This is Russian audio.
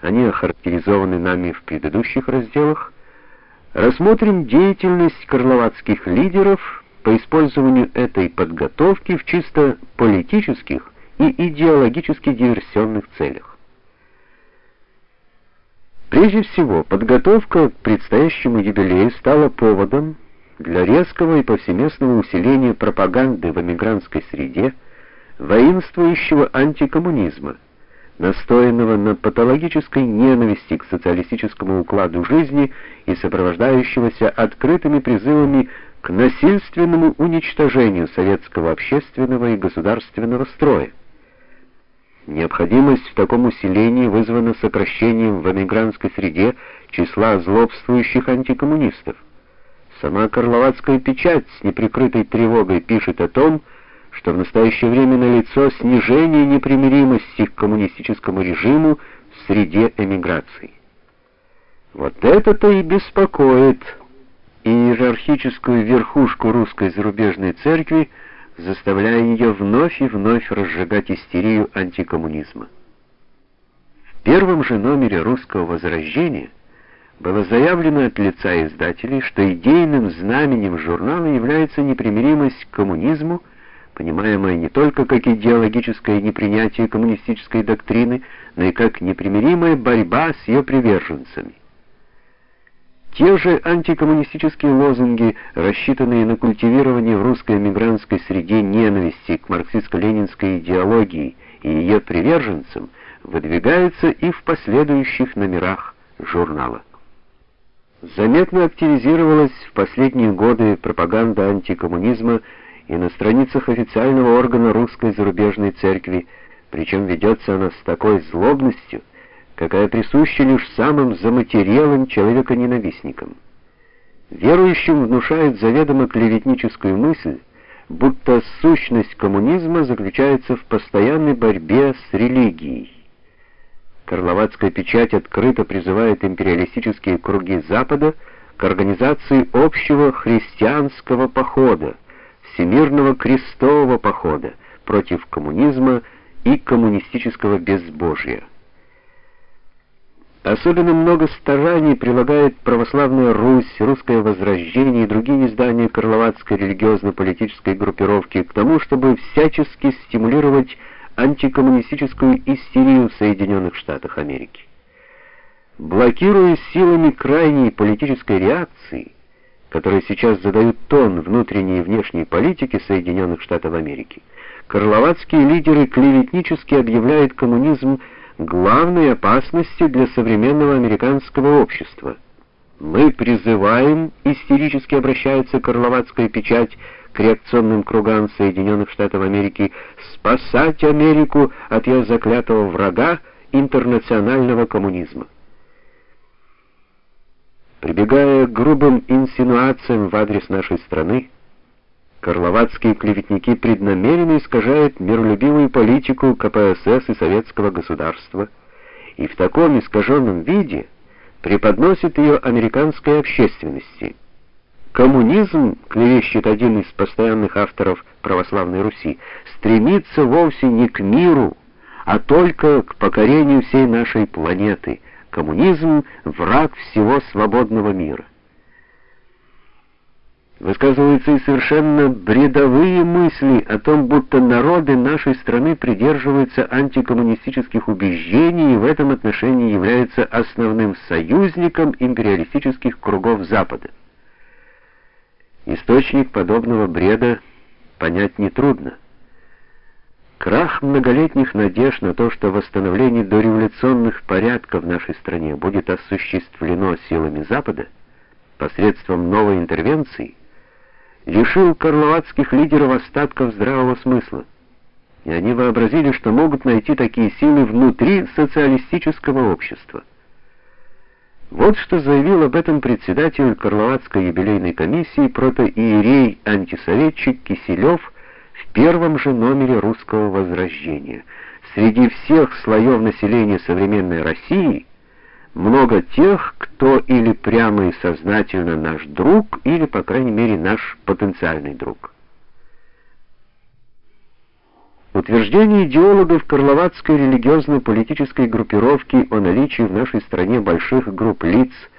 они охарактеризованы нами в предыдущих разделах, рассмотрим деятельность карловацких лидеров по использованию этой подготовки в чисто политических и идеологически диверсионных целях. Прежде всего, подготовка к предстоящему юбилею стала поводом для резкого и повсеместного усиления пропаганды в эмигрантской среде, воинствующего антикоммунизма, настоянного на патологической ненависти к социалистическому укладу жизни и сопровождающегося открытыми призывами к насильственному уничтожению советского общественного и государственного строя. Необходимость в таком усилении вызвана сокращением в эмигрантской среде числа злобствующих антикоммунистов. Сама Карловацкая печать с неприкрытой тревогой пишет о том, что в настоящее время налицо снижение непримиримости к коммунистическому режиму в среде эмиграции. Вот это-то и беспокоит иерархическую верхушку русской зарубежной церкви, заставляя ее вновь и вновь разжигать истерию антикоммунизма. В первом же номере «Русского возрождения» было заявлено от лица издателей, что идейным знаменем журнала является непримиримость к коммунизму, понимаемая не только как идеологическое непринятие коммунистической доктрины, но и как непримиримая борьба с ее приверженцами. Те же антикоммунистические лозунги, рассчитанные на культивирование в русской эмигрантской среде ненависти к марксистско-ленинской идеологии и ее приверженцам, выдвигаются и в последующих номерах журнала. Заметно активизировалась в последние годы пропаганда антикоммунизма и на страницах официального органа русской зарубежной церкви, причем ведется она с такой злобностью, какая присуща лишь самым заматерелым человеконенавистникам. Верующим внушают заведомо клеветническую мысль, будто сущность коммунизма заключается в постоянной борьбе с религией. Карловацкая печать открыто призывает империалистические круги Запада к организации общего христианского похода, всемирного крестового похода против коммунизма и коммунистического безбожия. Особенно много стараний прилагает православная Русь, русское возрождение и другие издания Карловацкой религиозно-политической группировки к тому, чтобы всячески стимулировать антикоммунистическую истерию в Соединенных Штатах Америки. Блокируя силами крайней политической реакции, которые сейчас задают тон внутренней и внешней политики Соединенных Штатов Америки, карловацкие лидеры клеветнически объявляют коммунизм главной опасности для современного американского общества. Мы призываем, истерически обращается Карловацкая печать к реакционным кругам Соединенных Штатов Америки, спасать Америку от ее заклятого врага интернационального коммунизма. Прибегая к грубым инсинуациям в адрес нашей страны, Карловацкие клеветники преднамеренно искажают миролюбивую политику КПСС и советского государства, и в таком искаженном виде преподносят ее американской общественности. Коммунизм, клевещет один из постоянных авторов православной Руси, стремится вовсе не к миру, а только к покорению всей нашей планеты. Коммунизм враг всего свободного мира высказываются и совершенно бредовые мысли о том, будто народы нашей страны придерживаются антикоммунистических убеждений и в этом отношении являются основным союзником империалистических кругов Запада. Источник подобного бреда понять нетрудно. Крах многолетних надежд на то, что восстановление дореволюционных порядков в нашей стране будет осуществлено силами Запада посредством новой интервенции, лишил карловацких лидеров остатков здравого смысла. И они вообразили, что могут найти такие силы внутри социалистического общества. Вот что заявил об этом председатель Карловацкой юбилейной комиссии протоиерей-антисоветчик Киселев в первом же номере «Русского возрождения». Среди всех слоев населения современной России – много тех, кто или прямо и сознательно наш друг, или, по крайней мере, наш потенциальный друг. Утверждение идеологов Карловацкой религиозно-политической группировки о наличии в нашей стране больших групп лиц –